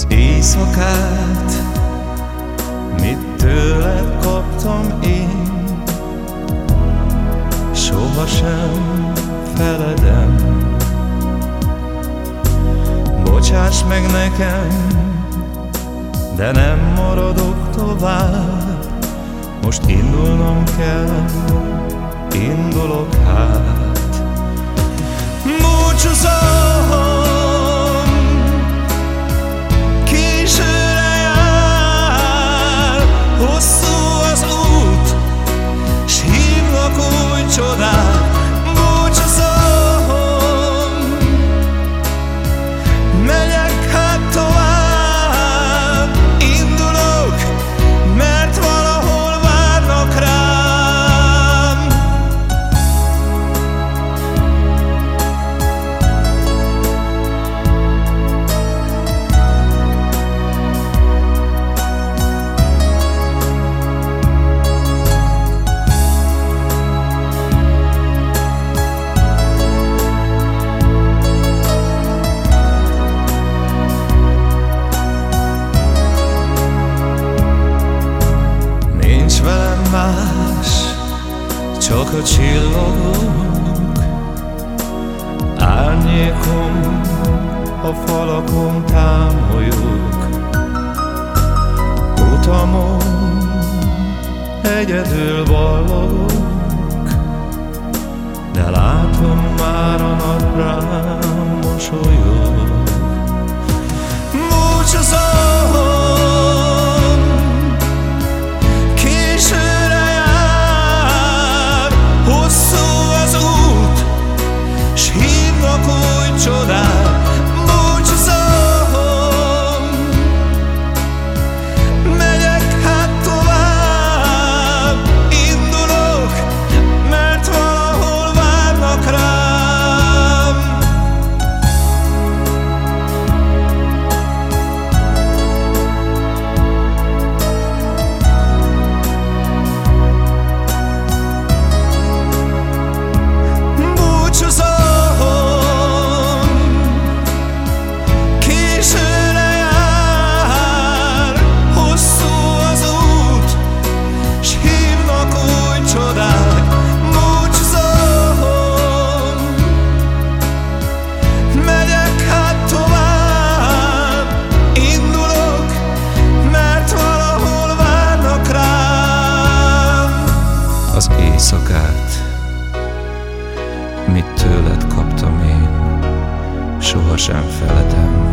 az éjszakát, mit tőled kaptam én, sohasem feledem. Bocsáss meg nekem, de nem maradok tovább, most indulnom kell, indulok csak a csillagok Árnyékom a falakon támolyog Utamon egyedül ballagok De látom már a nap rám mosolyog. Búcsúzom éjszakát, mit tőled kaptam én, sohasem feledem.